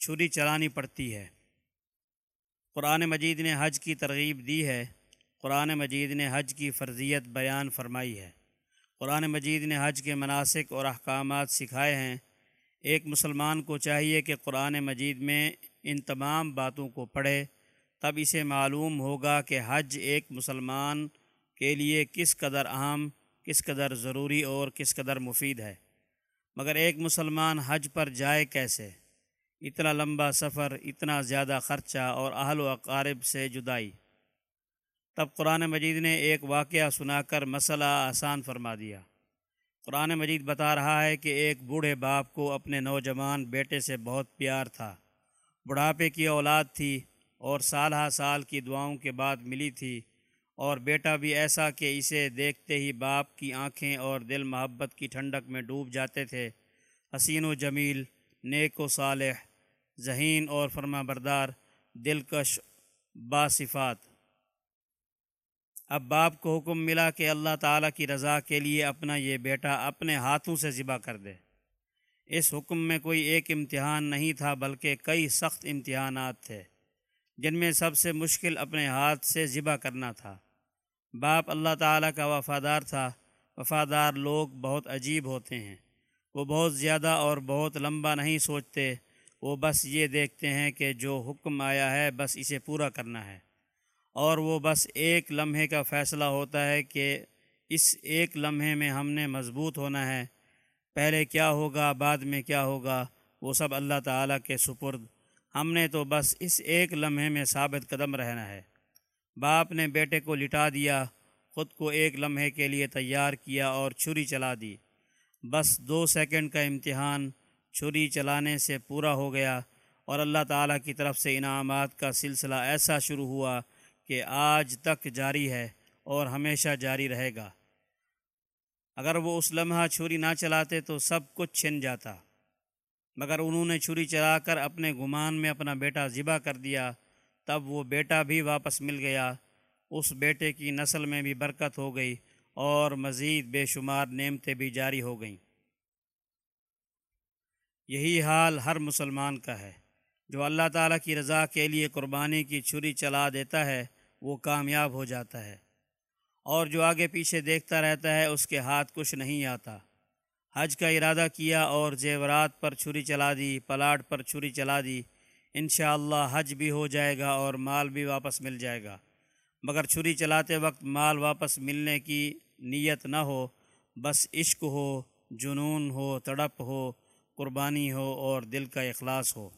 چھری چلانی پڑتی ہے۔ قرآن مجید نے حج کی ترغیب دی ہے۔ قرآن مجید نے حج کی فرضیت بیان فرمائی ہے۔ قرآن مجید نے حج کے مناسک اور احکامات سکھائے ہیں۔ ایک مسلمان کو چاہیے کہ قرآن مجید میں ان تمام باتوں کو پڑھے۔ تب اسے معلوم ہوگا کہ حج ایک مسلمان کے لیے کس قدر اہم، کس قدر ضروری اور کس قدر مفید ہے۔ مگر ایک مسلمان حج پر جائے کیسے؟ اتنا لمبا سفر، اتنا زیادہ خرچہ اور اہل و اقارب سے جدائی۔ تب قرآن مجید نے ایک واقعہ سنا کر مسئلہ آسان فرما دیا۔ قرآن مجید بتا رہا ہے کہ ایک بوڑھے باپ کو اپنے نوجوان بیٹے سے بہت پیار تھا۔ بڑھاپے کی اولاد تھی اور سال ہا سال کی دعاؤں کے بعد ملی تھی۔ اور بیٹا بھی ایسا کہ اسے دیکھتے ہی باپ کی آنکھیں اور دل محبت کی ٹھنڈک میں ڈوب جاتے تھے۔ حسین و جمیل، نیک و صالح ذہین اور فرما بردار دلکش باصفات۔ اب باپ کو حکم ملا کہ اللہ تعالیٰ کی رضا کے لیے اپنا یہ بیٹا اپنے ہاتھوں سے ذبح کر دے۔ اس حکم میں کوئی ایک امتحان نہیں تھا بلکہ کئی سخت امتحانات تھے، جن میں سب سے مشکل اپنے ہاتھ سے ذبح کرنا تھا۔ باپ اللہ تعالیٰ کا وفادار تھا، وفادار لوگ بہت عجیب ہوتے ہیں۔ وہ بہت زیادہ اور بہت لمبا نہیں سوچتے وہ بس یہ دیکھتے ہیں کہ جو حکم آیا ہے بس اسے پورا کرنا ہے۔ اور وہ بس ایک لمحے کا فیصلہ ہوتا ہے کہ اس ایک لمحے میں ہم نے مضبوط ہونا ہے۔ پہلے کیا ہوگا، بعد میں کیا ہوگا، وہ سب اللہ تعالیٰ کے سپرد۔ ہم نے تو بس اس ایک لمحے میں ثابت قدم رہنا ہے۔ باپ نے بیٹے کو لٹا دیا، خود کو ایک لمحے کے لیے تیار کیا اور چھری چلا دی۔ بس دو سیکنڈ کا امتحان چھری چلانے سے پورا ہو گیا اور اللہ تعالیٰ کی طرف سے انعامات کا سلسلہ ایسا شروع ہوا کہ آج تک جاری ہے اور ہمیشہ جاری رہے گا۔ اگر وہ اس لمحہ چھری نہ چلاتے تو سب کچھ چھن جاتا۔ مگر انہوں نے چھری چلا کر اپنے گمان میں اپنا بیٹا ذبح کر دیا، تب وہ بیٹا بھی واپس مل گیا۔ اس بیٹے کی نسل میں بھی برکت ہو گئی اور مزید بے شمار نعمتیں بھی جاری ہو گئیں۔ یہی حال ہر مسلمان کا ہے۔ جو اللہ تعالیٰ کی رضا کے لیے قربانی کی چھری چلا دیتا ہے، وہ کامیاب ہو جاتا ہے۔ اور جو آگے پیچھے دیکھتا رہتا ہے، اس کے ہاتھ کچھ نہیں آتا۔ حج کا ارادہ کیا اور زیورات پر چھری چلا دی، پلاٹ پر چھری چلا دی، انشاءاللہ حج بھی ہو جائے گا اور مال بھی واپس مل جائے گا۔ مگر چھری چلاتے وقت مال واپس ملنے کی نیت نہ ہو، بس عشق ہو، جنون ہو، تڑپ ہو قربانی ہو اور دل کا اخلاص ہو۔